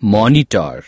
monitor.